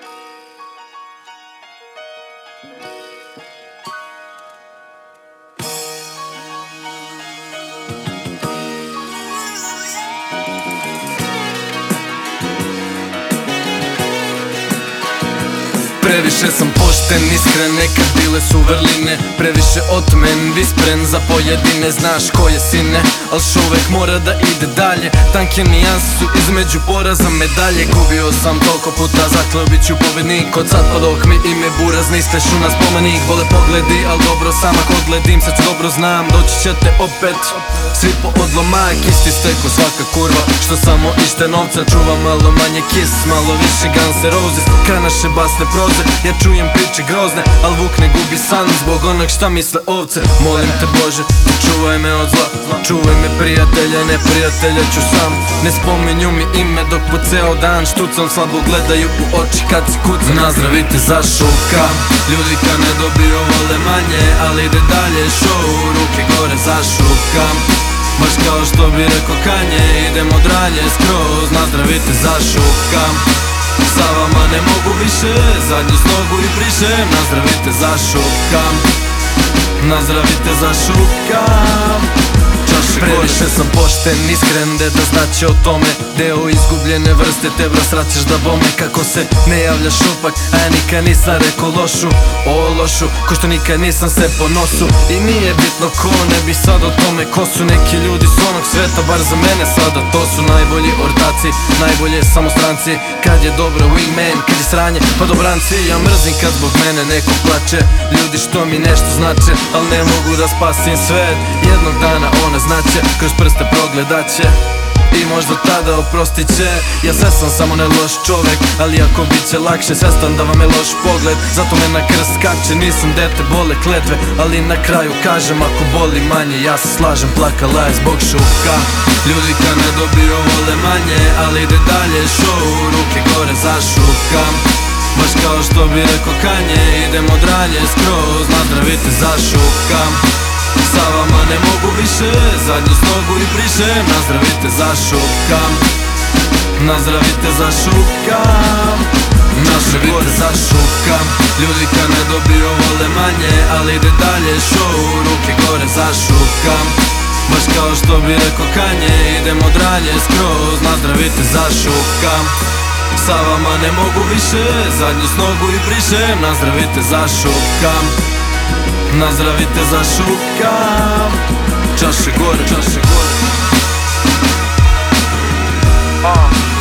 Thank you. Previše sam pošten, iskren, nekad bile su vrline. Previše otmen, vispren za pojedine Znaš ko je sine, al uvek mora da ide dalje Tanke su između poraza medalje. Gubio sam toliko puta, zakleo bit ću pobednik Od sad pa dok mi ime buraz ne iskrešu na spomenik. Bole pogledi, al dobro sam ako gledim Sad dobro znam, doći ćete opet Svi po odlomak, isti ste ko svaka kurva. Što samo ište novca čuva malo manje kiss Malo više Guns N' Roses, kraj naše basne proze Ja čujem priče grozne, al Vuk ne gubi san Zbog onog šta misle ovce. Molim te Bože, čuvaj me od zla Čuvaj me prijatelja, ne prijatelja ću sam. Ne spominju mi ime dok po ceo dan štucam Slabo gledaju u oči kad si kuca Nazdravite za šuka Ljudi kad ne dobiju vole manje Ali ide dalje show, ruke gore zašukam Baš kao što bi rekao Kanje Idemo dranje skroz Nazdravite zašukam sa vama ne mogu više Zadnju snogu i prišem Nazdravite zašukam Nazdravite zašukam Previše sam pošten, iskren, de da znači o tome. Deo izgubljene vrste, te bro da bome. Kako se ne javljaš upak, a ja nikad nisam rekao lošu. O lošu, ko što nikad nisam se po nosu. I nije bitno ko, ne bi sad o tome Ko su. Neki ljudi s onog sveta, bar za mene sada To su najbolji ortaci, najbolje samostranci Kad je dobro wingman, kad je sranje, pa dobranci Ja mrzim kad zbog mene neko plače. Ljudi što mi nešto znače, al ne mogu da spasim svet. Jednog dana ona znaće, kroz prste progledat će. I možda tada oprostit će. Ja sve sam samo ne loš čovjek Ali ako bit će lakše svestan da vam je loš pogled. Zato me na krst skače Nisam dete bole kletve. Ali na kraju kažem ako boli manje Ja se slažem plakala je zbog šuka. Ljudi kad ne dobiju vole manje Ali ide dalje show Ruke gore zašukam Baš kao što bi rekao Kanje Idemo dranje skroz Nazdravite zašukam sa vama više Zadnju snogu i prišem. Nazdravite zašukam Nazdravite zašukam Nazdravite zašukam Ljudi kad ne dobiju vole manje Ali ide dalje. Show Ruke gore zašukam Baš kao što bi rekao Kanje. Idemo dranje skroz Nazdravite zašukam sa vama ne mogu više Zadnju snogu i prišem. Nazdravite zašukam Nazdravite zašukam John Segura. John Segura. Uh.